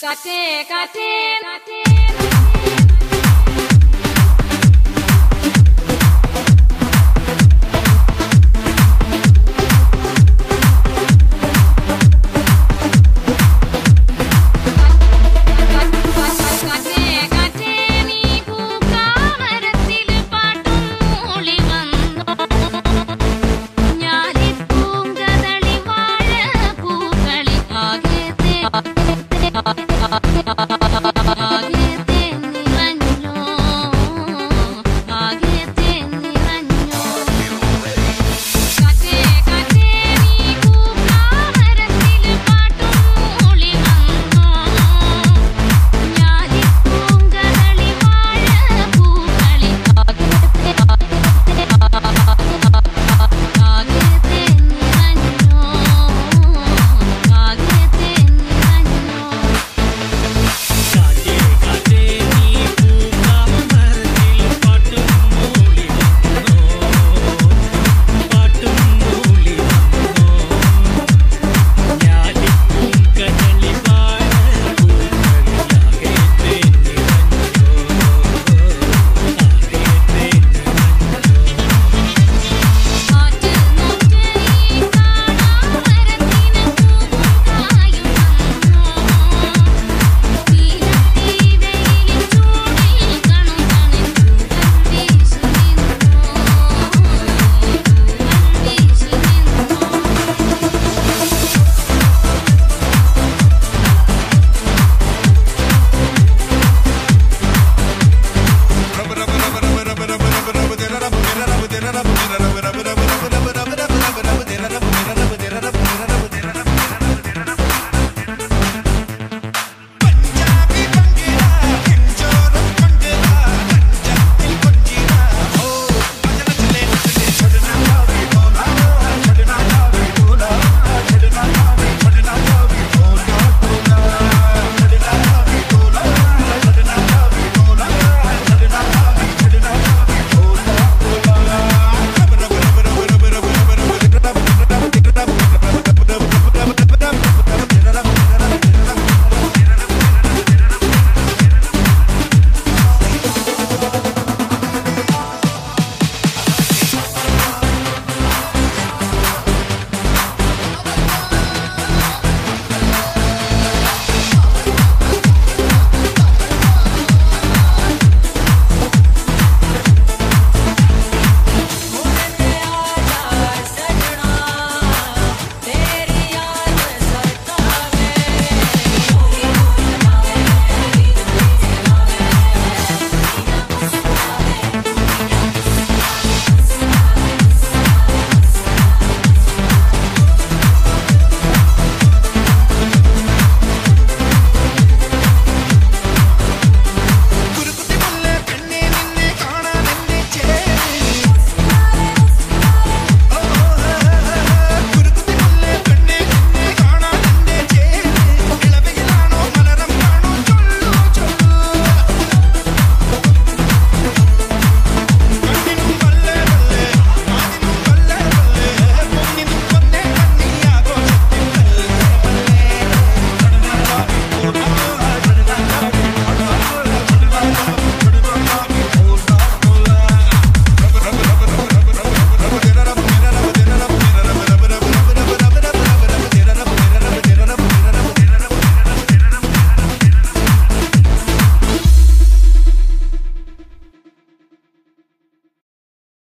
Katin, Katin, Katin.